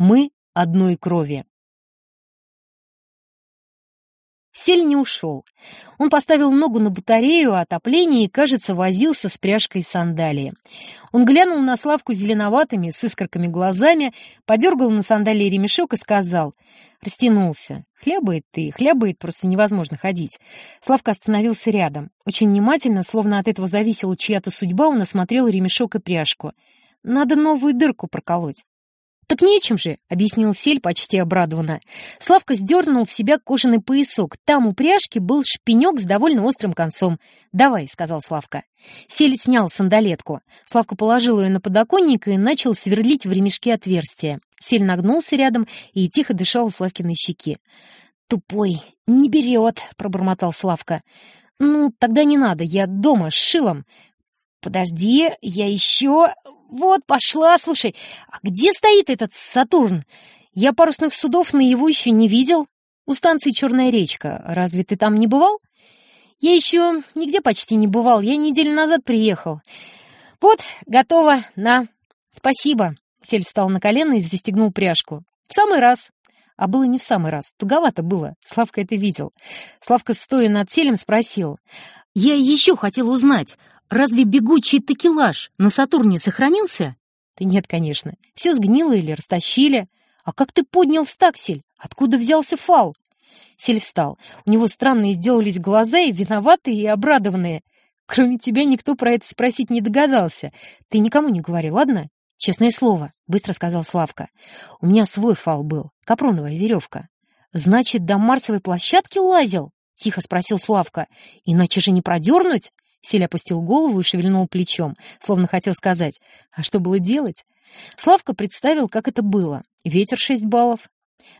Мы одной крови. Сель не ушел. Он поставил ногу на батарею отопления и, кажется, возился с пряжкой сандалии. Он глянул на Славку зеленоватыми, с искорками глазами, подергал на сандалии ремешок и сказал... Растянулся. Хлябает ты, хлябает, просто невозможно ходить. Славка остановился рядом. Очень внимательно, словно от этого зависела чья-то судьба, он осмотрел ремешок и пряжку. Надо новую дырку проколоть. «Так нечем же», — объяснил Сель почти обрадованно. Славка сдернул с себя кожаный поясок. Там у пряжки был шпинек с довольно острым концом. «Давай», — сказал Славка. Сель снял сандалетку. Славка положил ее на подоконник и начал сверлить в ремешке отверстие. Сель нагнулся рядом и тихо дышал у Славкиной щеки. «Тупой, не берет», — пробормотал Славка. «Ну, тогда не надо, я дома, с шилом». «Подожди, я еще...» «Вот, пошла, слушай, а где стоит этот Сатурн? Я парусных судов на его еще не видел. У станции Черная речка. Разве ты там не бывал?» «Я еще нигде почти не бывал. Я неделю назад приехал. Вот, готово, на. Спасибо». Сель встал на колено и застегнул пряжку. «В самый раз». А было не в самый раз. Туговато было. Славка это видел. Славка, стоя над селем, спросил. «Я еще хотел узнать, Разве бегучий текелаж на Сатурне сохранился? Да нет, конечно. Все сгнило или растащили. А как ты поднял стаксель? Откуда взялся фал? Сель встал. У него странные сделались глаза и виноватые, и обрадованные. Кроме тебя никто про это спросить не догадался. Ты никому не говори, ладно? Честное слово, быстро сказал Славка. У меня свой фал был, капроновая веревка. Значит, до Марсовой площадки лазил? Тихо спросил Славка. Иначе же не продернуть? Сель опустил голову и шевельнул плечом, словно хотел сказать, а что было делать? Славка представил, как это было. Ветер шесть баллов.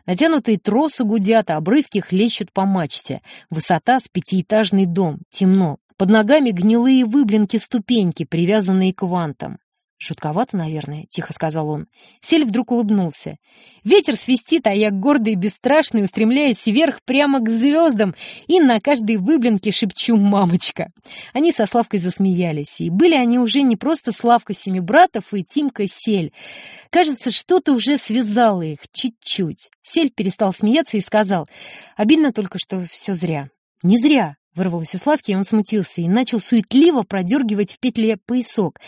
Натянутые тросы гудят, а обрывки хлещут по мачте. Высота с пятиэтажный дом, темно. Под ногами гнилые выблинки ступеньки, привязанные к вантам. «Шутковато, наверное», — тихо сказал он. Сель вдруг улыбнулся. «Ветер свистит, а я гордый и бесстрашный устремляюсь вверх прямо к звездам и на каждой выблинке шепчу «мамочка». Они со Славкой засмеялись, и были они уже не просто Славка Семи Братов и Тимка Сель. Кажется, что-то уже связало их чуть-чуть. Сель перестал смеяться и сказал, «Обидно только, что все зря». «Не зря», — вырвалось у Славки, и он смутился и начал суетливо продергивать в петле поясок.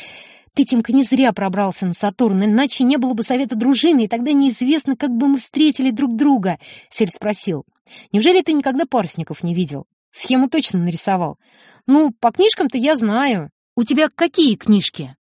Ты, Тимка, не зря пробрался на Сатурн, иначе не было бы совета дружины, и тогда неизвестно, как бы мы встретили друг друга. Сель спросил. Неужели ты никогда парусников не видел? Схему точно нарисовал. Ну, по книжкам-то я знаю. У тебя какие книжки?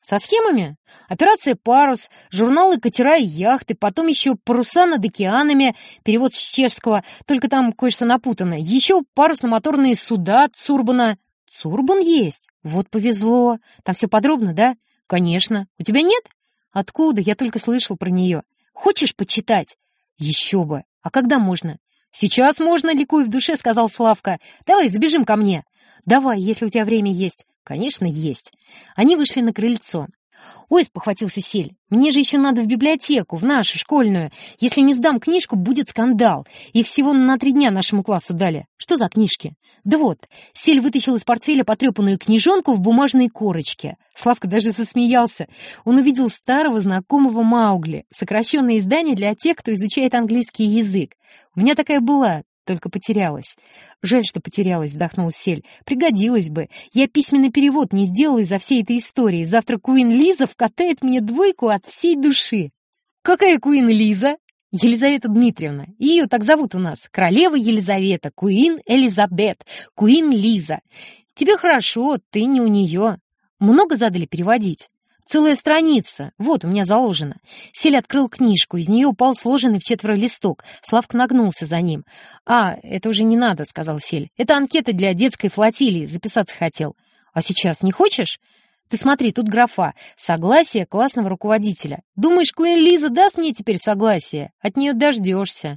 Со схемами? Операция «Парус», журналы «Катера и яхты», потом еще «Паруса над океанами», перевод с чешского, только там кое-что напутано. Еще парусно-моторные суда Цурбана. Цурбан есть? Вот повезло. Там все подробно, да? Конечно. У тебя нет? Откуда? Я только слышал про нее. Хочешь почитать? Еще бы. А когда можно? Сейчас можно, ликуй в душе, сказал Славка. Давай, забежим ко мне. Давай, если у тебя время есть. Конечно, есть. Они вышли на крыльцо. «Ой», — спохватился Сель, — «мне же еще надо в библиотеку, в нашу школьную. Если не сдам книжку, будет скандал. Их всего на три дня нашему классу дали. Что за книжки?» «Да вот». Сель вытащил из портфеля потрепанную книжонку в бумажной корочке. Славка даже засмеялся. Он увидел старого знакомого Маугли, сокращенное издание для тех, кто изучает английский язык. У меня такая была, только потерялась. Жаль, что потерялась, вздохнул Сель. Пригодилась бы. Я письменный перевод не сделала из-за всей этой истории. Завтра Куин Лиза вкатает мне двойку от всей души. Какая Куин Лиза? Елизавета Дмитриевна. Ее так зовут у нас. Королева Елизавета, Куин Элизабет, Куин Лиза. Тебе хорошо, ты не у нее. Много задали переводить? Целая страница. Вот, у меня заложено. Сель открыл книжку, из нее упал сложенный в четверо листок. Славка нагнулся за ним. «А, это уже не надо», — сказал Сель. «Это анкета для детской флотилии, записаться хотел». «А сейчас не хочешь?» «Ты смотри, тут графа. Согласие классного руководителя. Думаешь, Куин Лиза даст мне теперь согласие? От нее дождешься».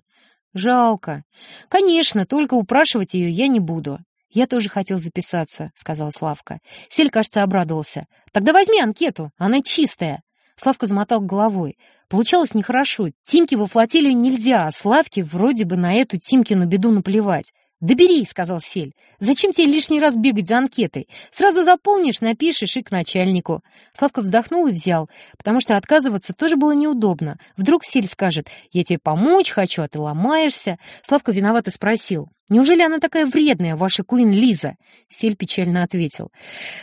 «Жалко. Конечно, только упрашивать ее я не буду. «Я тоже хотел записаться», — сказал Славка. Сель, кажется, обрадовался. «Тогда возьми анкету, она чистая». Славка замотал головой. Получалось нехорошо. Тимке во флотилию нельзя, а Славке вроде бы на эту Тимкину беду наплевать. «Да бери», — сказал Сель. «Зачем тебе лишний раз бегать за анкетой? Сразу заполнишь, напишешь и к начальнику». Славка вздохнул и взял, потому что отказываться тоже было неудобно. Вдруг Сель скажет «Я тебе помочь хочу, а ты ломаешься». Славка виновато спросил «Неужели она такая вредная, ваша Куин Лиза?» Сель печально ответил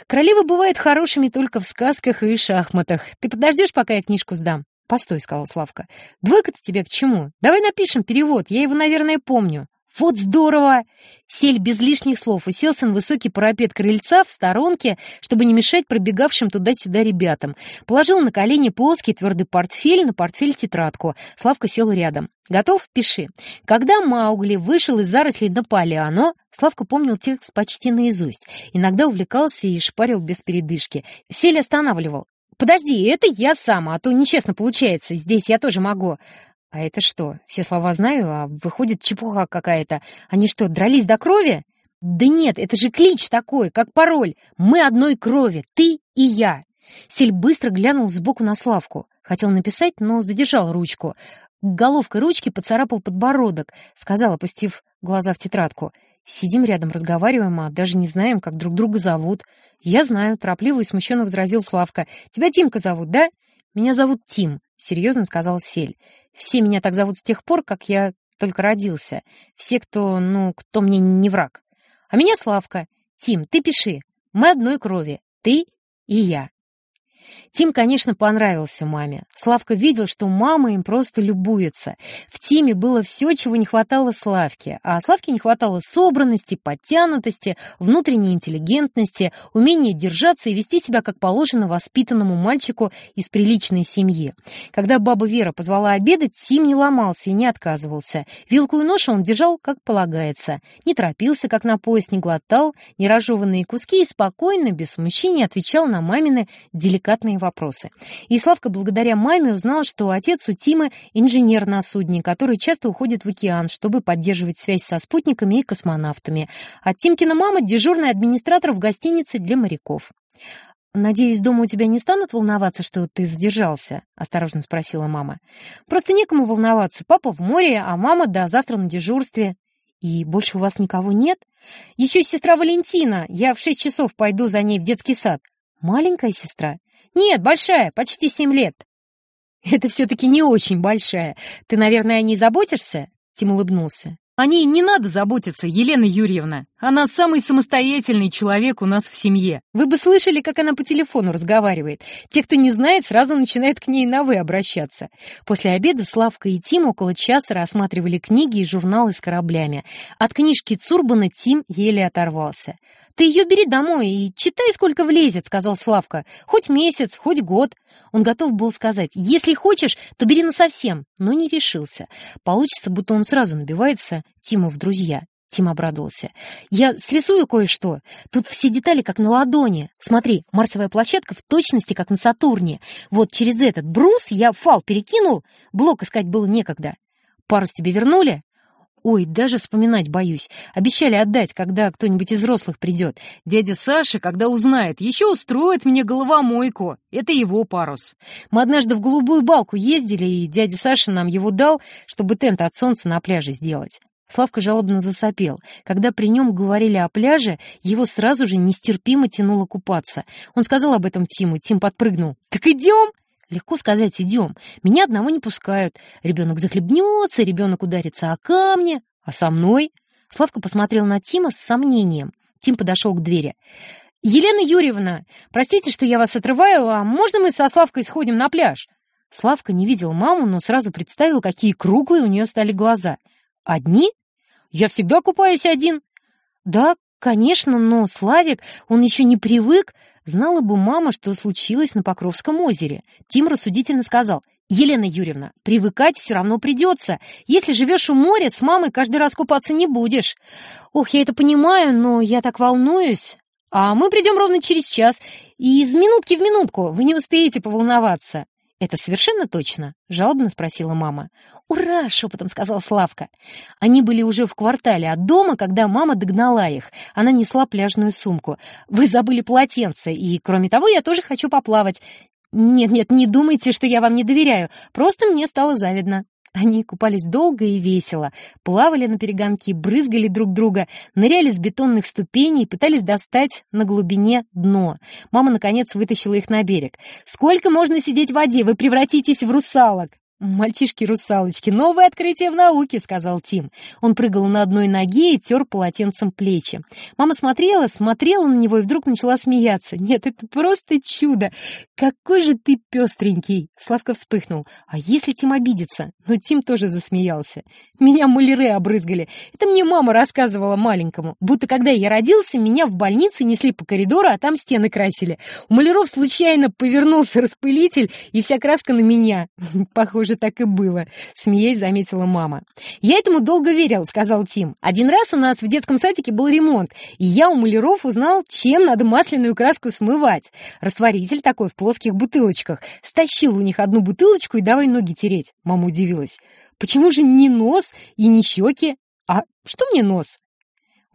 «Королевы бывают хорошими только в сказках и шахматах. Ты подождешь, пока я книжку сдам?» «Постой», — сказала Славка. «Двойка-то тебе к чему? Давай напишем перевод, я его, наверное, помню». «Вот здорово!» Сель без лишних слов уселся на высокий парапет крыльца в сторонке, чтобы не мешать пробегавшим туда-сюда ребятам. Положил на колени плоский твердый портфель, на портфель тетрадку. Славка сел рядом. «Готов? Пиши. Когда Маугли вышел из зарослей на поляну...» Славка помнил текст почти наизусть. Иногда увлекался и шпарил без передышки. Сель останавливал. «Подожди, это я сам, а то нечестно получается. Здесь я тоже могу. А это что? Все слова знаю, а выходит чепуха какая-то. Они что, дрались до крови? Да нет, это же клич такой, как пароль. Мы одной крови, ты и я. Сель быстро глянул сбоку на Славку. Хотел написать, но задержал ручку. Головкой ручки поцарапал подбородок. Сказал, опустив глаза в тетрадку. Сидим рядом, разговариваем, а даже не знаем, как друг друга зовут. Я знаю, торопливо и смущенно возразил Славка. Тебя Тимка зовут, да? Меня зовут Тим. — серьезно сказал Сель. «Все меня так зовут с тех пор, как я только родился. Все, кто, ну, кто мне не враг. А меня Славка. Тим, ты пиши. Мы одной крови. Ты и я». Тим, конечно, понравился маме. Славка видел, что мама им просто любуется. В Тиме было все, чего не хватало Славке, а Славке не хватало собранности, подтянутости, внутренней интеллигентности, умения держаться и вести себя как положено воспитанному мальчику из приличной семьи. Когда баба Вера позвала обедать, Тим не ломался и не отказывался. Вилку и нож он держал, как полагается. Не торопился, как на поезд, не глотал, не разжеванные куски и спокойно, без смущения отвечал на мамины деликатные деликатные вопросы. И Славка благодаря маме узнал, что отец у Тимы инженер на судне, который часто уходит в океан, чтобы поддерживать связь со спутниками и космонавтами. А Тимкина мама – дежурный администратор в гостинице для моряков. «Надеюсь, дома у тебя не станут волноваться, что ты задержался?» — осторожно спросила мама. «Просто некому волноваться. Папа в море, а мама до завтра на дежурстве». «И больше у вас никого нет?» «Еще сестра Валентина. Я в шесть часов пойду за ней в детский сад». «Маленькая сестра?» «Нет, большая, почти семь лет». «Это все-таки не очень большая. Ты, наверное, о ней заботишься?» Тим улыбнулся. «О ней не надо заботиться, Елена Юрьевна. Она самый самостоятельный человек у нас в семье. Вы бы слышали, как она по телефону разговаривает. Те, кто не знает, сразу начинают к ней на «вы» обращаться. После обеда Славка и Тим около часа рассматривали книги и журналы с кораблями. От книжки Цурбана Тим еле оторвался. «Ты ее бери домой и читай, сколько влезет», — сказал Славка. «Хоть месяц, хоть год». Он готов был сказать, «Если хочешь, то бери насовсем», но не решился. Получится, будто он сразу набивается Тиму в друзья. Тим обрадовался. «Я срисую кое-что. Тут все детали как на ладони. Смотри, марсовая площадка в точности как на Сатурне. Вот через этот брус я фал перекинул. Блок искать было некогда. Парус тебе вернули?» «Ой, даже вспоминать боюсь. Обещали отдать, когда кто-нибудь из взрослых придет. Дядя Саша, когда узнает, еще устроит мне головомойку. Это его парус. Мы однажды в Голубую Балку ездили, и дядя Саша нам его дал, чтобы тент от солнца на пляже сделать. Славка жалобно засопел. Когда при нем говорили о пляже, его сразу же нестерпимо тянуло купаться. Он сказал об этом Тиму, Тим подпрыгнул. «Так идем!» Легко сказать «идем». Меня одного не пускают. Ребенок захлебнется, ребенок ударится о камни. А со мной? Славка посмотрел на Тима с сомнением. Тим подошел к двери. «Елена Юрьевна, простите, что я вас отрываю, а можно мы со Славкой сходим на пляж?» Славка не видел маму, но сразу представил, какие круглые у нее стали глаза. «Одни?» Я всегда купаюсь один». «Да, конечно, но Славик, он еще не привык. Знала бы мама, что случилось на Покровском озере». Тим рассудительно сказал, «Елена Юрьевна, привыкать все равно придется. Если живешь у моря, с мамой каждый раз купаться не будешь». «Ох, я это понимаю, но я так волнуюсь». «А мы придем ровно через час, и из минутки в минутку вы не успеете поволноваться». «Это совершенно точно?» — жалобно спросила мама. «Ура!» — шепотом сказал Славка. Они были уже в квартале от дома, когда мама догнала их. Она несла пляжную сумку. «Вы забыли полотенце, и, кроме того, я тоже хочу поплавать. Нет-нет, не думайте, что я вам не доверяю. Просто мне стало завидно». Они купались долго и весело, плавали на перегонки, брызгали друг друга, ныряли с бетонных ступеней, пытались достать на глубине дно. Мама, наконец, вытащила их на берег. «Сколько можно сидеть в воде? Вы превратитесь в русалок!» «Мальчишки-русалочки, новое открытие в науке», — сказал Тим. Он прыгал на одной ноге и тер полотенцем плечи. Мама смотрела, смотрела на него и вдруг начала смеяться. «Нет, это просто чудо! Какой же ты пестренький!» Славка вспыхнул. «А если Тим обидится?» Но Тим тоже засмеялся. «Меня маляры обрызгали. Это мне мама рассказывала маленькому. Будто когда я родился, меня в больнице несли по коридору, а там стены красили. У маляров случайно повернулся распылитель, и вся краска на меня. Похоже, же так и было», — смеясь заметила мама. «Я этому долго верил», — сказал Тим. «Один раз у нас в детском садике был ремонт, и я у маляров узнал, чем надо масляную краску смывать. Растворитель такой в плоских бутылочках. Стащил у них одну бутылочку и давай ноги тереть». Мама удивилась. «Почему же не нос и не щеки?» «А что мне нос?»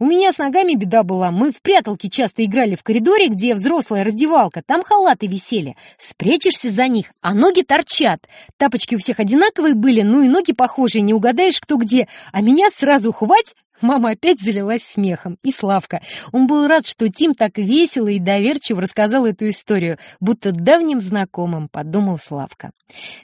У меня с ногами беда была. Мы в пряталки часто играли в коридоре, где взрослая раздевалка. Там халаты висели. Спрячешься за них, а ноги торчат. Тапочки у всех одинаковые были, ну и ноги похожие, не угадаешь, кто где. А меня сразу хвать... Мама опять залилась смехом. И Славка. Он был рад, что Тим так весело и доверчиво рассказал эту историю, будто давним знакомым, подумал Славка.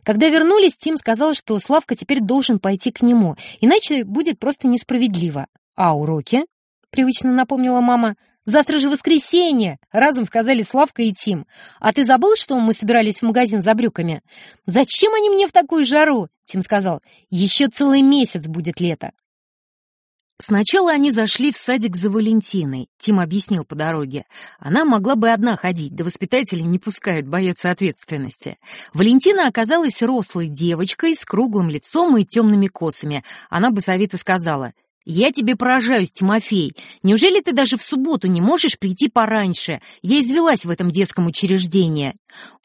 Когда вернулись, Тим сказал, что Славка теперь должен пойти к нему, иначе будет просто несправедливо. А уроки? — привычно напомнила мама. «Завтра же воскресенье!» — разом сказали Славка и Тим. «А ты забыл, что мы собирались в магазин за брюками?» «Зачем они мне в такую жару?» — Тим сказал. «Еще целый месяц будет лето». Сначала они зашли в садик за Валентиной, Тим объяснил по дороге. Она могла бы одна ходить, да воспитатели не пускают, боятся ответственности. Валентина оказалась рослой девочкой с круглым лицом и темными косами. Она бы совета сказала — «Я тебе поражаюсь, Тимофей. Неужели ты даже в субботу не можешь прийти пораньше? Я извелась в этом детском учреждении».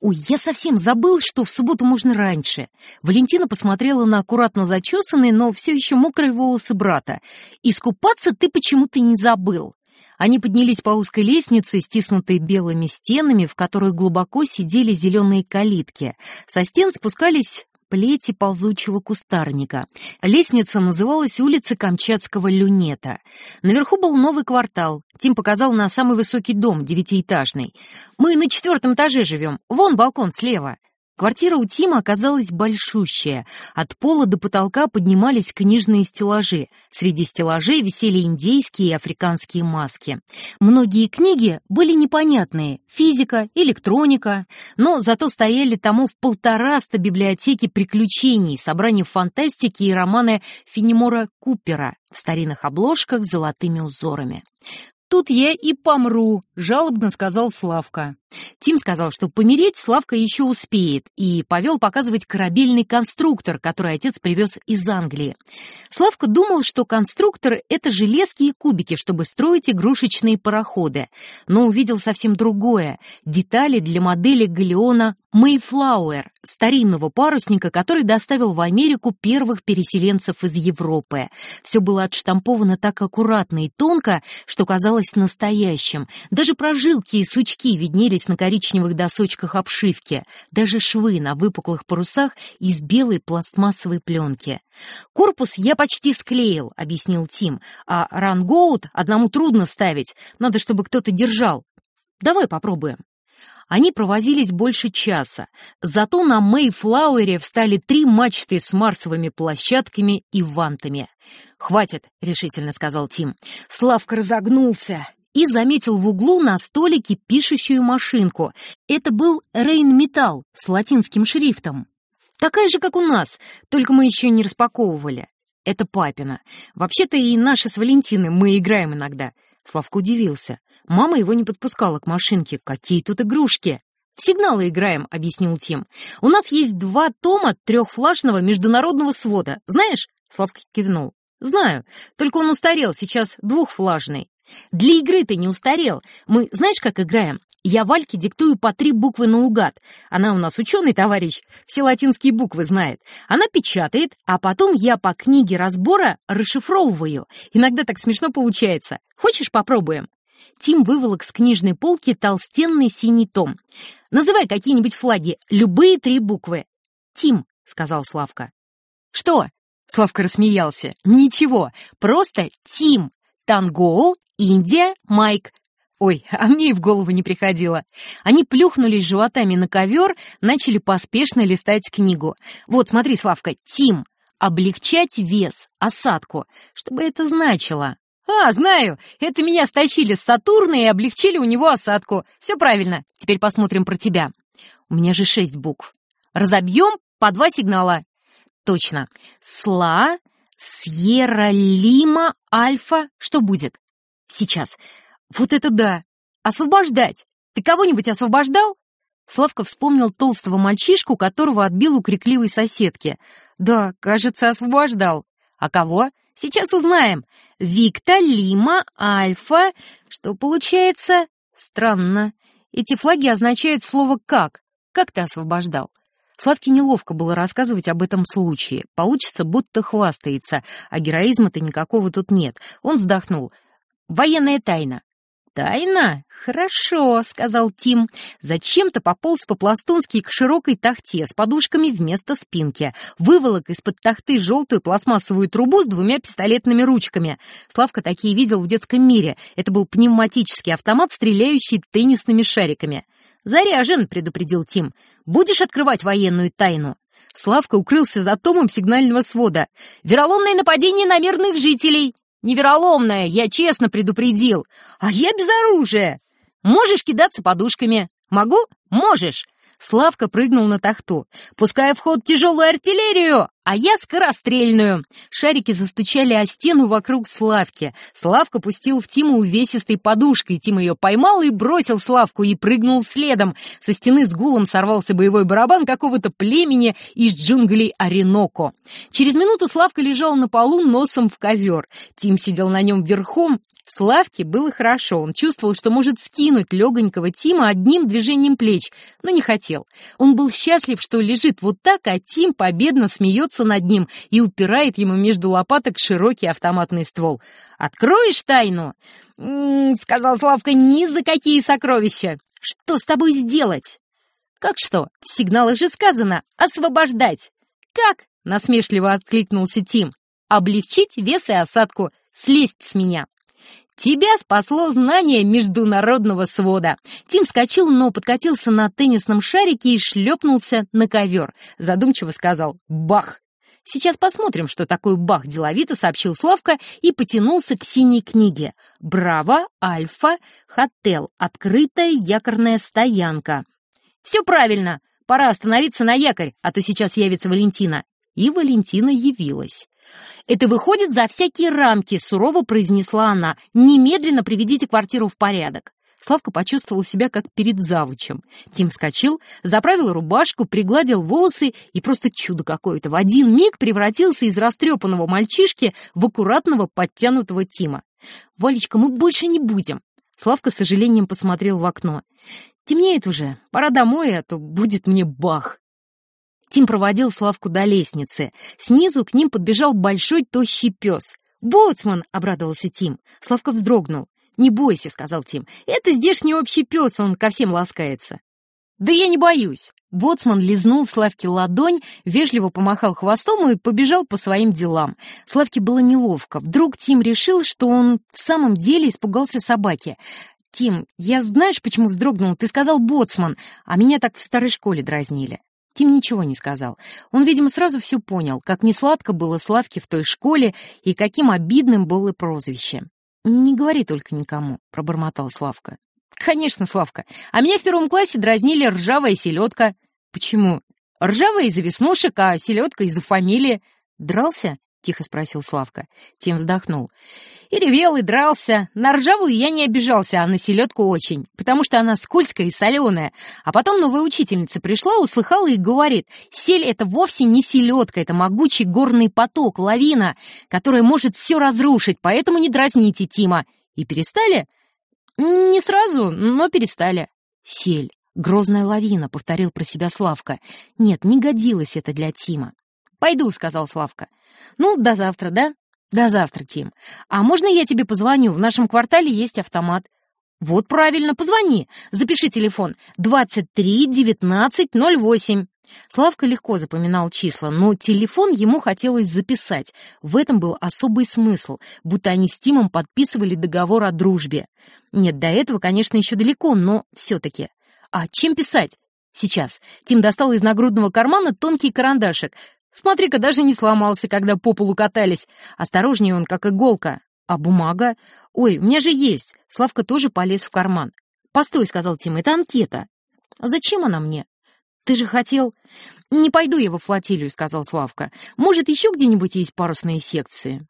«Ой, я совсем забыл, что в субботу можно раньше». Валентина посмотрела на аккуратно зачесанные, но все еще мокрые волосы брата. «Искупаться ты почему-то не забыл». Они поднялись по узкой лестнице, стиснутой белыми стенами, в которых глубоко сидели зеленые калитки. Со стен спускались плети ползучего кустарника. Лестница называлась улица Камчатского люнета. Наверху был новый квартал. Тим показал на самый высокий дом, девятиэтажный. «Мы на четвертом этаже живем. Вон балкон слева». Квартира у Тима оказалась большущая. От пола до потолка поднимались книжные стеллажи. Среди стеллажей висели индейские и африканские маски. Многие книги были непонятные — физика, электроника, но зато стояли томов полтораста библиотеки приключений, собрания фантастики и романы Фенемора Купера в старинных обложках с золотыми узорами. «Тут я и помру», — жалобно сказал Славка. Тим сказал, что помереть Славка еще успеет, и повел показывать корабельный конструктор, который отец привез из Англии. Славка думал, что конструктор — это железки и кубики, чтобы строить игрушечные пароходы, но увидел совсем другое — детали для модели галеона Mayflower, старинного парусника, который доставил в Америку первых переселенцев из Европы. Все было отштамповано так аккуратно и тонко, что казалось настоящим. Даже прожилки и сучки виднелись на коричневых досочках обшивки, даже швы на выпуклых парусах из белой пластмассовой пленки. «Корпус я почти склеил», — объяснил Тим, «а рангоут одному трудно ставить, надо, чтобы кто-то держал. Давай попробуем». Они провозились больше часа, зато на Мэйфлауэре встали три мачты с марсовыми площадками и вантами. «Хватит», — решительно сказал Тим. Славка разогнулся и заметил в углу на столике пишущую машинку. Это был Рейн-металл с латинским шрифтом. Такая же, как у нас, только мы еще не распаковывали. Это папина. Вообще-то и наши с Валентиной мы играем иногда. Славка удивился. Мама его не подпускала к машинке. Какие тут игрушки? «В сигналы играем», — объяснил Тим. «У нас есть два тома трехфлажного международного свода. Знаешь?» Славка кивнул. «Знаю, только он устарел, сейчас двухфлажный. Для игры ты не устарел. Мы знаешь, как играем? Я Вальке диктую по три буквы наугад. Она у нас ученый товарищ, все латинские буквы знает. Она печатает, а потом я по книге разбора расшифровываю. Иногда так смешно получается. Хочешь, попробуем?» Тим выволок с книжной полки толстенный синий том. «Называй какие-нибудь флаги, любые три буквы». «Тим», — сказал Славка. «Что?» — Славка рассмеялся. «Ничего, просто Тим. Танго, Индия, Майк. Ой, а мне и в голову не приходило. Они плюхнулись животами на ковер, начали поспешно листать книгу. Вот, смотри, Славка, Тим. Облегчать вес, осадку. Что бы это значило? А, знаю, это меня стащили с Сатурна и облегчили у него осадку. Все правильно. Теперь посмотрим про тебя. У меня же шесть букв. Разобьем по два сигнала. Точно. Сла, Сьерра, Лима, Альфа. Что будет? Сейчас. Вот это да! Освобождать! Ты кого-нибудь освобождал? Славка вспомнил толстого мальчишку, которого отбил у крикливой соседки. Да, кажется, освобождал. А кого? Сейчас узнаем. Викта, Лима, Альфа. Что получается? Странно. Эти флаги означают слово «как». Как ты освобождал? Славке неловко было рассказывать об этом случае. Получится, будто хвастается, а героизма-то никакого тут нет. Он вздохнул. «Военная тайна. «Тайна? Хорошо», — сказал Тим. Зачем-то пополз по-пластунски к широкой тахте с подушками вместо спинки. Выволок из-под тахты желтую пластмассовую трубу с двумя пистолетными ручками. Славка такие видел в детском мире. Это был пневматический автомат, стреляющий теннисными шариками. «Заряжен», — предупредил Тим. «Будешь открывать военную тайну?» Славка укрылся за томом сигнального свода. «Вероломное нападение на мирных жителей!» Невероломная, я честно предупредил. А я без оружия. Можешь кидаться подушками. Могу? Можешь. Славка прыгнул на тахту. «Пускай в ход тяжелую артиллерию, а я скорострельную!» Шарики застучали о стену вокруг Славки. Славка пустил в Тиму увесистой подушкой. Тим ее поймал и бросил Славку и прыгнул следом. Со стены с гулом сорвался боевой барабан какого-то племени из джунглей Ореноко. Через минуту Славка лежал на полу носом в ковер. Тим сидел на нем верхом, Славке было хорошо, он чувствовал, что может скинуть легонького Тима одним движением плеч, но не хотел. Он был счастлив, что лежит вот так, а Тим победно смеется над ним и упирает ему между лопаток широкий автоматный ствол. «Откроешь тайну?» «М -м, сказал Славка, — «ни за какие сокровища! Что с тобой сделать?» «Как что? В сигналах же сказано «освобождать». «Как?» — насмешливо откликнулся Тим. «Облегчить вес и осадку, слезть с меня». Тебя спасло знание международного свода. Тим вскочил, но подкатился на теннисном шарике и шлепнулся на ковер. Задумчиво сказал «Бах!». «Сейчас посмотрим, что такое бах», — деловито сообщил Славка и потянулся к синей книге. «Браво! Альфа! Хотел! Открытая якорная стоянка!» «Все правильно! Пора остановиться на якорь, а то сейчас явится Валентина». И Валентина явилась. «Это выходит за всякие рамки», — сурово произнесла она. «Немедленно приведите квартиру в порядок». Славка почувствовал себя как перед завучем. Тим вскочил, заправил рубашку, пригладил волосы и просто чудо какое-то в один миг превратился из растрепанного мальчишки в аккуратного подтянутого Тима. «Валечка, мы больше не будем!» Славка с сожалением посмотрел в окно. «Темнеет уже, пора домой, а то будет мне бах!» Тим проводил Славку до лестницы. Снизу к ним подбежал большой тощий пес. «Боцман!» — обрадовался Тим. Славка вздрогнул. «Не бойся», — сказал Тим. «Это здешний общий пес, он ко всем ласкается». «Да я не боюсь». Боцман лизнул Славке ладонь, вежливо помахал хвостом и побежал по своим делам. Славке было неловко. Вдруг Тим решил, что он в самом деле испугался собаки. «Тим, я знаешь, почему вздрогнул? Ты сказал «боцман», а меня так в старой школе дразнили». Тим ничего не сказал. Он, видимо, сразу все понял, как несладко было Славке в той школе и каким обидным было прозвище. «Не говори только никому», — пробормотал Славка. «Конечно, Славка. А меня в первом классе дразнили ржавая селедка». «Почему?» «Ржавая из-за веснушек, а селедка из-за фамилии». «Дрался?» Тихо спросил Славка. Тим вздохнул. И ревел, и дрался. На ржавую я не обижался, а на селедку очень, потому что она скользкая и соленая. А потом новая учительница пришла, услыхала и говорит, сель — это вовсе не селедка, это могучий горный поток, лавина, которая может все разрушить, поэтому не дразните Тима. И перестали? Не сразу, но перестали. Сель. Грозная лавина, повторил про себя Славка. Нет, не годилось это для Тима. «Пойду», — сказал Славка. «Ну, до завтра, да?» «До завтра, Тим. А можно я тебе позвоню? В нашем квартале есть автомат». «Вот правильно, позвони. Запиши телефон. 23 19 08». Славка легко запоминал числа, но телефон ему хотелось записать. В этом был особый смысл, будто они с Тимом подписывали договор о дружбе. Нет, до этого, конечно, еще далеко, но все-таки. А чем писать? Сейчас. Тим достал из нагрудного кармана тонкий карандашик. Смотри-ка, даже не сломался, когда по полу катались. Осторожнее он, как иголка. А бумага? Ой, у меня же есть. Славка тоже полез в карман. «Постой», — сказал Тим, — «это анкета». «А зачем она мне?» «Ты же хотел...» «Не пойду я во флотилию», — сказал Славка. «Может, еще где-нибудь есть парусные секции?»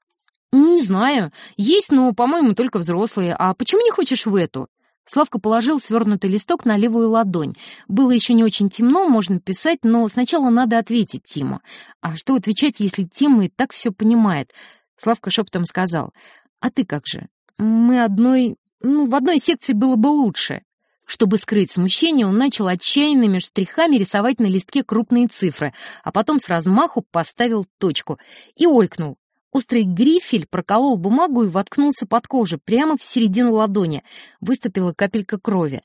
«Не знаю. Есть, но, по-моему, только взрослые. А почему не хочешь в эту?» Славка положил свернутый листок на левую ладонь. Было еще не очень темно, можно писать, но сначала надо ответить Тиму. А что отвечать, если Тим и так все понимает? Славка шепотом сказал. «А ты как же? Мы одной... Ну, в одной секции было бы лучше». Чтобы скрыть смущение, он начал отчаянными штрихами рисовать на листке крупные цифры, а потом с размаху поставил точку и ойкнул. Острый грифель проколол бумагу и воткнулся под кожу, прямо в середину ладони. Выступила капелька крови.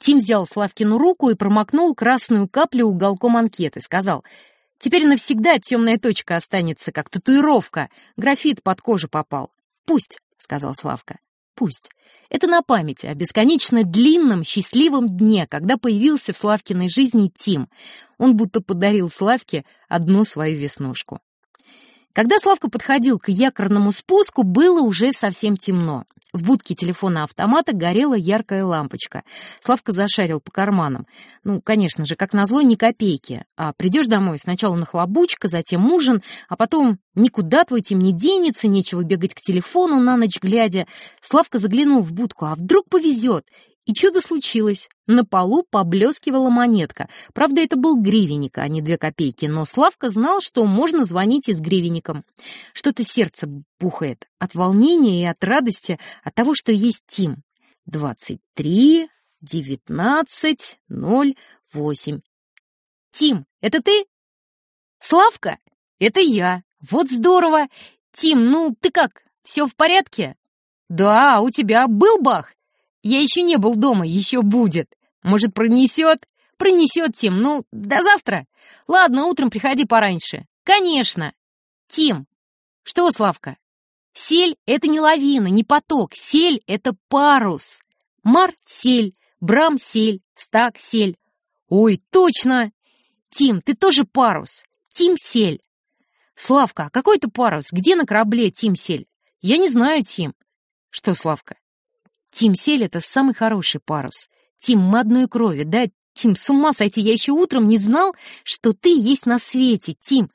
Тим взял Славкину руку и промокнул красную каплю уголком анкеты. Сказал, «Теперь навсегда темная точка останется, как татуировка. Графит под кожу попал». «Пусть», — сказал Славка. Пусть. Это на память о бесконечно длинном, счастливом дне, когда появился в Славкиной жизни Тим. Он будто подарил Славке одну свою веснушку. Когда Славка подходил к якорному спуску, было уже совсем темно. В будке телефона-автомата горела яркая лампочка. Славка зашарил по карманам. Ну, конечно же, как назло, ни копейки. А придешь домой, сначала нахлобучка, затем ужин, а потом никуда твой тем не денется, нечего бегать к телефону на ночь глядя. Славка заглянул в будку, а вдруг повезет, и чудо случилось. На полу поблескивала монетка. Правда, это был гривенник, а не две копейки, но Славка знал, что можно звонить и с гривенником. Что-то сердце бухает от волнения и от радости от того, что есть Тим. Двадцать три, девятнадцать, ноль, восемь. Тим, это ты? Славка? Это я. Вот здорово. Тим, ну ты как, все в порядке? Да, у тебя был бах? Я еще не был дома, еще будет. Может, пронесет? Пронесет, Тим. Ну, до завтра. Ладно, утром приходи пораньше. Конечно. Тим. Что, Славка? Сель — это не лавина, не поток. Сель — это парус. Мар — сель, Брам — сель, Стак — сель. Ой, точно! Тим, ты тоже парус. Тим — сель. Славка, а какой ты парус? Где на корабле Тим сель? Я не знаю, Тим. Что, Славка? Тим Сель — это самый хороший парус. Тим, мы одной крови, да? Тим, с ума сойти, я еще утром не знал, что ты есть на свете, Тим.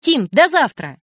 Тим, до завтра!